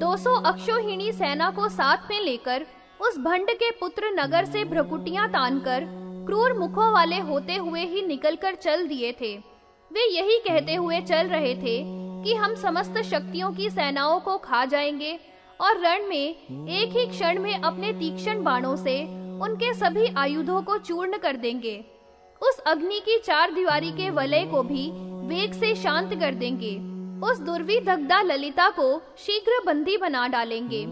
200 अक्षोहिणी सेना को साथ में लेकर उस भंड के पुत्र नगर से भ्रकुटियाँ तानकर क्रूर मुखों वाले होते हुए ही निकलकर चल दिए थे। वे यही कहते हुए चल रहे थे कि हम समस्त शक्तियों की सेनाओं को खा जाएँगे और रण में एक ही क्षण में अपने तीक्ष्ण बाणों से उनके सभी आयुधों को चूर्ण कर देंगे। उस अग्नि की चार दीवारी के वलय को भी वेग से शांत कर देंगे। उस दुर्विदग्धा ललिता को शीघ्र बंदी बना डालेंगे।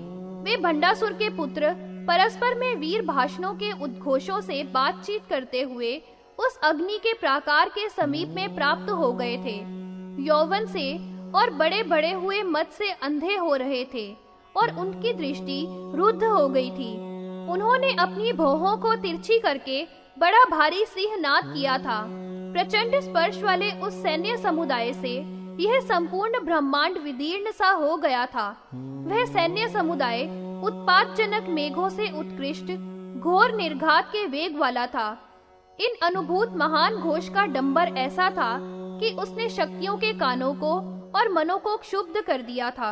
वे भंडासुर के पुत्र, परस्पर में वीर भाषणों के उद्घोषों से बातचीत करते हुए उस अग्नि के प्राकार के समीप में प्राप्त हो गए थे। यौवन से और बड़े बड़े हुए मत से अंधे हो रहे थे और उनकी दृष्टि रुद्ध हो गई थी। उन्होंने अपनी भौहों को तिरछी करके बड़ा भारी सिंह नाद किया था। प्रचंड स्पर्श वाले उस सैन्य समुदाय से यह संपूर्ण ब्रह्मांड विदीर्ण सा हो गया था। वह सैन्य समुदाय उत्पादजनक मेघों से उत्कृष्ट, घोर निर्घात के वेग वाला था। इन अनुभूत महान घोष का डंबर ऐसा था कि उसने शक्तियों के कानों को और मनों को क्षुब्ध कर दिया था।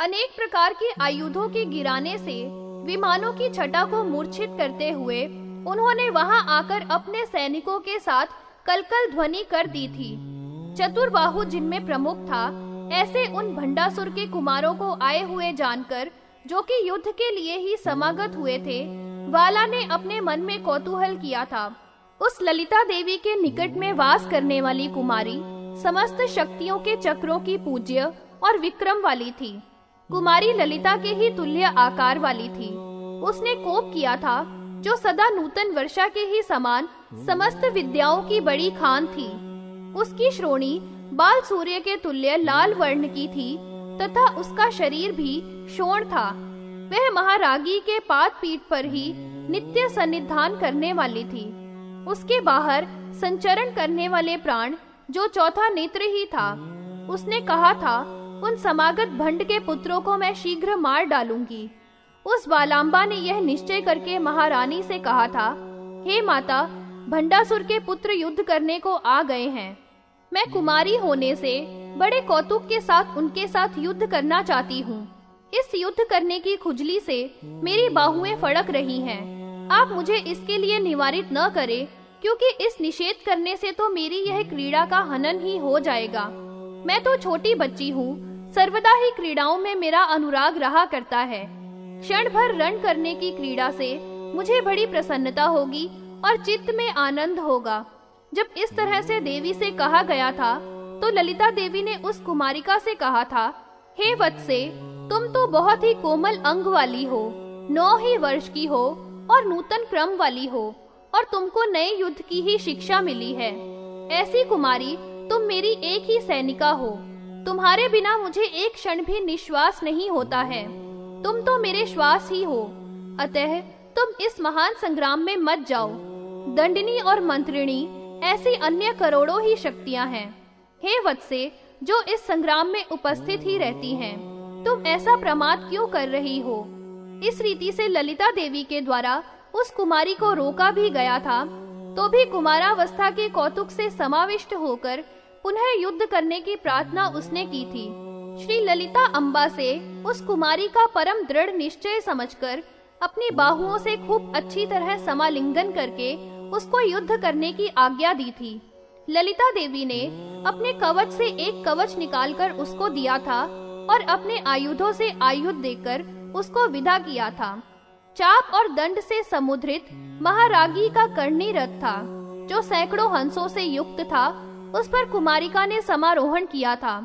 अनेक प्रकार के आयुधों के गिराने से, विमानों की छटा को मूर्छित करते हुए, उन्होंने वहाँ आकर अपने सैनिकों के साथ कलकल ध्वनि कर दी थी। चतुर्बाहु जिनमें प्रमुख था, ऐसे उन भंडासुर के कुमारों को आए हुए जानकर, जो कि युद्ध के लिए ही समागत हुए थे, वाला ने अपने मन में कौतूहल किया था। उस ललिता देवी के निकट में वास करने वाली कुमारी, समस्त शक्तियों के चक्रों की पूज्य और विक्रम वाली थी। कुमारी ललिता के ही तुल्य आकार वाली थी। उसने कोप किया था, जो सदा नूतन वर्षा के ही समान समस्त विद्याओं की बड़ी खान थी। उसकी श्रोणी बाल सूर्य के तुल्य लाल वर्ण की थी, तथा उसका शरीर भी शोण था। वह महारागी के पाद पीठ पर ही नित्य सन्निधान करने वाली थी। उसके बाहर संचरण करने वाले प्राण जो चौथा नेत्र ही था, उसने कहा था, उन समागत भंड के पुत्रों को मैं शीघ्र मार डालूँगी। उस बालाम्बा ने यह निश्चय करके महारानी से कहा था, हे माता, भंडासुर के पुत्र युद्ध करने को आ गए हैं। मैं कुमारी होने से बड़े कौतुक के साथ उनके साथ युद्ध करना चाहती हूँ। इस युद्ध करने की खुजली से मेरी बाहुएँ फड़क रही हैं। आप मुझे इसके लिए निवारित न करें, क्योंकि इस निषेध करने से तो मेरी यह क्रीड़ा का हनन ही हो जाएगा। मैं तो छोटी बच्ची हूँ, सर्वदा ही क्रीड़ाओं में मेरा अनुराग रहा करता है। क्षण भर रण करने की क्रीड़ा से मुझे बड़ी प्रसन्नता होगी और चित्त में आनंद होगा। जब इस तरह से देवी से कहा गया था तो ललिता देवी ने उस कुमारिका से कहा था, हे वत्से, तुम तो बहुत ही कोमल अंग वाली हो, नौ ही वर्ष की हो और नूतन क्रम वाली हो, और तुमको नए युद्ध की ही शिक्षा मिली है। ऐसी कुमारी, तुम मेरी एक ही सैनिका हो। तुम्हारे बिना मुझे एक क्षण भी निश्वास नहीं होता है। तुम तो मेरे श्वास ही हो। अतः तुम इस महान संग्राम में मत जाओ। दंडनी और मंत्रिणी ऐसी अन्य करोड़ों ही शक्तियाँ हैं। हे वत्से, जो इस संग्राम में उपस्थित ही रहती हैं, तुम ऐसा प्रमाद क्यों कर रही हो? इस रीति से ललिता देवी के द्वारा उस कुमारी को रोका भी गया था तो भी कुमारावस्था के कौतुक से समाविष्ट होकर पुनः युद्ध करने की प्रार्थना उसने की थी। श्री ललिता अम्बा से उस कुमारी का परम दृढ़ निश्चय समझकर अपनी बाहुओं से खूब अच्छी तरह समालिंगन करके उसको युद्ध करने की आज्ञा दी थी। ललिता देवी ने अपने कवच से एक कवच निकालकर उसको दिया था और अपने आयुधों से आयुध देकर उसको विदा किया था। चाप और दंड से समुद्रित महारागी का कर्णी रथ था, जो सैकड़ों हंसों से युक्त था, उस पर कुमारिका ने समारोहण किया था।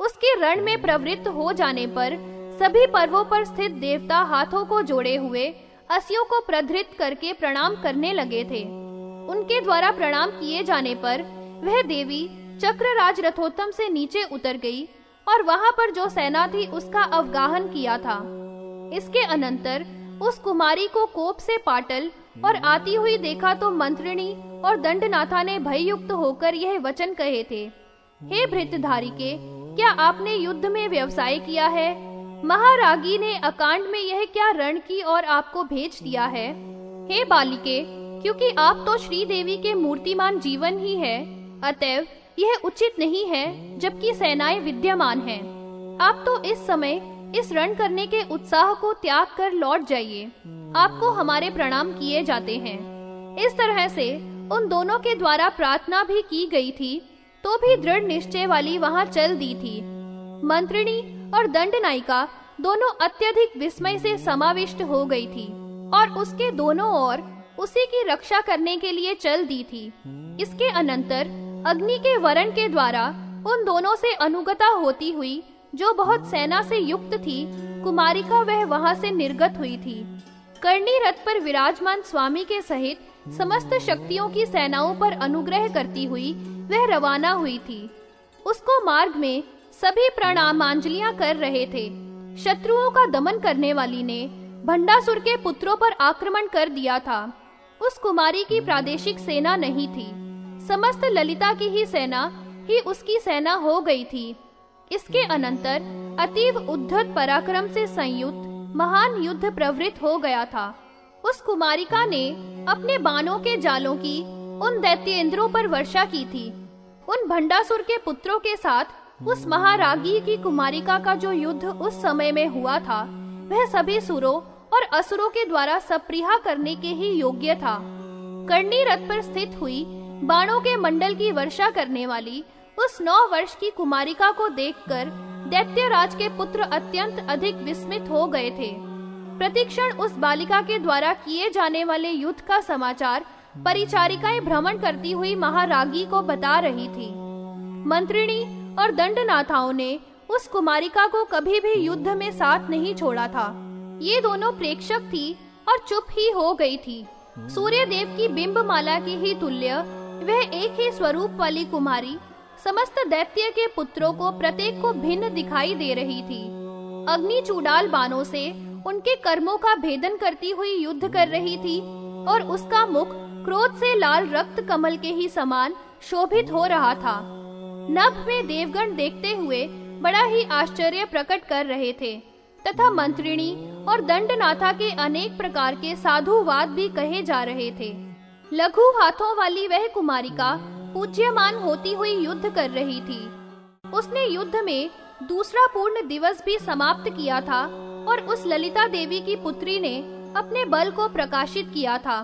उसके रण में प्रवृत्त हो जाने पर सभी पर्वों पर स्थित देवता हाथों को जोड़े हुए असियों को प्रधृत करके प्रणाम करने लगे थे। उनके द्वारा प्रणाम किए जाने पर वह देवी चक्र राज रथोत्तम से नीचे उतर गई और वहाँ पर जो सेना थी उसका अवगाहन किया था। इसके अनंतर उस कुमारी को कोप से पाटल और आती हुई देखा तो मंत्रिणी और दंडनाथा ने भययुक्त होकर यह वचन कहे थे, हे भृतधारी के क्या आपने युद्ध में व्यवसाय किया है? महारागी ने अकांड में यह क्या रण की और आपको भेज दिया है? हे बालिके, क्योंकि आप तो श्री देवी के मूर्तिमान जीवन ही है, अतएव यह उचित नहीं है, जबकि सेनाएँ विद्यमान हैं। आप तो इस समय इस रण करने के उत्साह को त्याग कर लौट जाइए। आपको हमारे प्रणाम किए जाते हैं। इस तरह से उन दोनों के द्वारा प्रार्थना भी की गई थी तो भी दृढ़ निश्चय वाली वहाँ चल दी थी। मंत्रिणी और दंड नायिका दोनों अत्यधिक विस्मय से समाविष्ट हो गई थी और उसके दोनों ओर उसी की रक्षा करने के लिए चल दी थी। इसके अनंतर अग्नि के वरण के द्वारा उन दोनों से अनुगता होती हुई, जो बहुत सेना से युक्त थी, कुमारिका वह वहाँ से निर्गत हुई थी। कर्णी रथ पर विराजमान स्वामी के सहित समस्त शक्तियों की सेनाओं पर अनुग्रह करती हुई वह रवाना हुई थी। उसको मार्ग में सभी प्रणामांजलियाँ कर रहे थे। शत्रुओं का दमन करने वाली ने भंडासुर के पुत्रों पर आक्रमण कर दिया था। उस कुमारी की प्रादेशिक सेना नहीं थी। समस्त ललिता की ही सेना, ही उसकी सेना हो गई थी। इसके अनंतर अतीव उद्धत पराक्रम से संयुक्त, महान युद्ध प्रवृत्त हो गया था। उस कुमारिका ने अपने बाणों के जालों की, उन दैत्येंद्रों पर वर्षा की थी। उन भंडासुर के पुत्रों के साथ उस महारागी की कुमारिका का जो युद्ध उस समय में हुआ था, वह सभी सुरों और असुरों के द्वारा सप्रिया करने के ही योग्य था। कर्णी रथ पर स्थित हुई बाणों के मंडल की वर्षा करने वाली उस नौ वर्ष की कुमारिका को देखकर दैत्य राज के पुत्र अत्यंत अधिक विस्मित हो गए थे। प्रतिक्षण उस बालिका के द्वारा किए जाने वाले युद्ध का समाचार परिचारिकाएँ भ्रमण करती हुई महारागी को बता रही थी। मंत्रिणी और दंडनाथाओं ने उस कुमारिका को कभी भी युद्ध में साथ नहीं छोड़ा था। ये दोनों प्रेक्षक थी और चुप ही हो गई थी। सूर्य देव की बिंब माला की ही तुल्य, वह एक ही स्वरूप वाली कुमारी, समस्त दैत्य के पुत्रों को प्रत्येक को भिन्न दिखाई दे रही थी। अग्नि चूडाल बाणों से उनके कर्मों का भेदन करती हुई युद्ध कर रही थी और उसका मुख क्रोध से लाल रक्त कमल के ही समान शोभित हो रहा था। नभ में देवगण देखते हुए बड़ा ही आश्चर्य प्रकट कर रहे थे। तथा मंत्रिणी और दंडनाथा के अनेक प्रकार के साधुवाद भी कहे जा रहे थे। लघु हाथों वाली वह कुमारिका पूज्यमान होती हुई युद्ध कर रही थी। उसने युद्ध में दूसरा पूर्ण दिवस भी समाप्त किया था और उस ललिता देवी की पुत्री ने अपने बल को प्रकाशित किया था।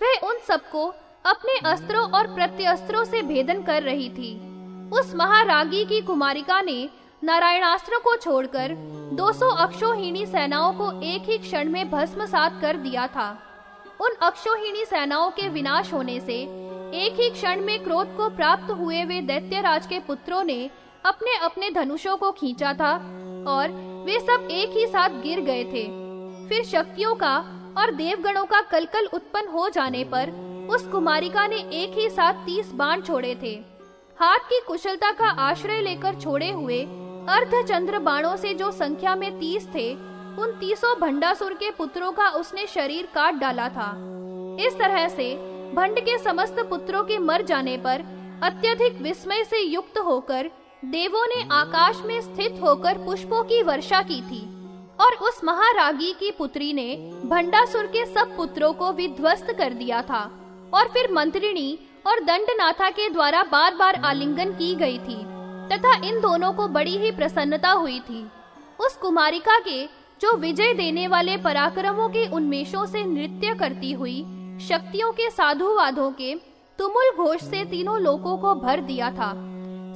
वह उन सबको अपने अस्त्रों और प्रत्यस्त्रों से भेदन कर रही थी। उस महारागी की कुमारिका ने नारायणास्त्र को छोड़कर 200 अक्षोहिणी सेनाओं को एक ही क्षण में भस्मसात कर दिया था। उन अक्षोहिणी सेनाओं के विनाश होने से एक ही क्षण में क्रोध को प्राप्त हुए वे दैत्यराज के पुत्रों ने अपने अपने धनुषों को खींचा था और वे सब एक ही साथ गिर गए थे। फिर शक्तियों का और देवगणों का कलकल उत्पन्न हो जाने पर उस कुमारिका ने एक ही साथ तीस बाण छोड़े थे। हाथ की कुशलता का आश्रय लेकर छोड़े हुए अर्धचंद्र बाणों से जो संख्या में तीस थे, उन तीसों भंडासुर के पुत्रों का उसने शरीर काट डाला था। इस तरह से भंड के समस्त पुत्रों के मर जाने पर अत्यधिक विस्मय से युक्त होकर देवों ने आकाश में स्थित होकर पुष्पों की वर्षा की थी और उस महारागी की पुत्री ने भंडासुर के सब पुत्रों को विध्वस्त कर दिया था। और फिर मंत्रिणी और दंडनाथा के द्वारा बार बार आलिंगन की गई थी, तथा इन दोनों को बड़ी ही प्रसन्नता हुई थी। उस कुमारिका के, जो विजय देने वाले पराक्रमों के उन्मेषों से नृत्य करती हुई, शक्तियों के साधुवादों के, तुमुल घोष से तीनों लोकों को भर दिया था।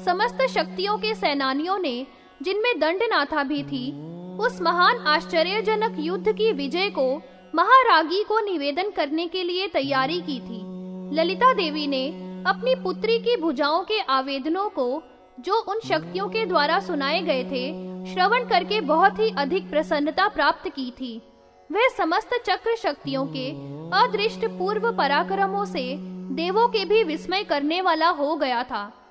समस्त शक्तियों के सेनानियों ने, जिनमें दंडनाथा भी थी, उस महान आश्चर्यजनक युद्ध की विजय को, महारागी को निवेदन करने के लिए तैयारी की थी। ललिता देवी ने अपनी पुत्री की भुजाओं के आवेदनों को, जो उन शक्तियों के द्वारा सुनाए गए थे, श्रवण करके बहुत ही अधिक प्रसन्नता प्राप्त की थी। वह समस्त चक्र शक्तियों के अदृष्ट पूर्व पराक्रमों से देवों के भी विस्मय करने वाला हो गया था।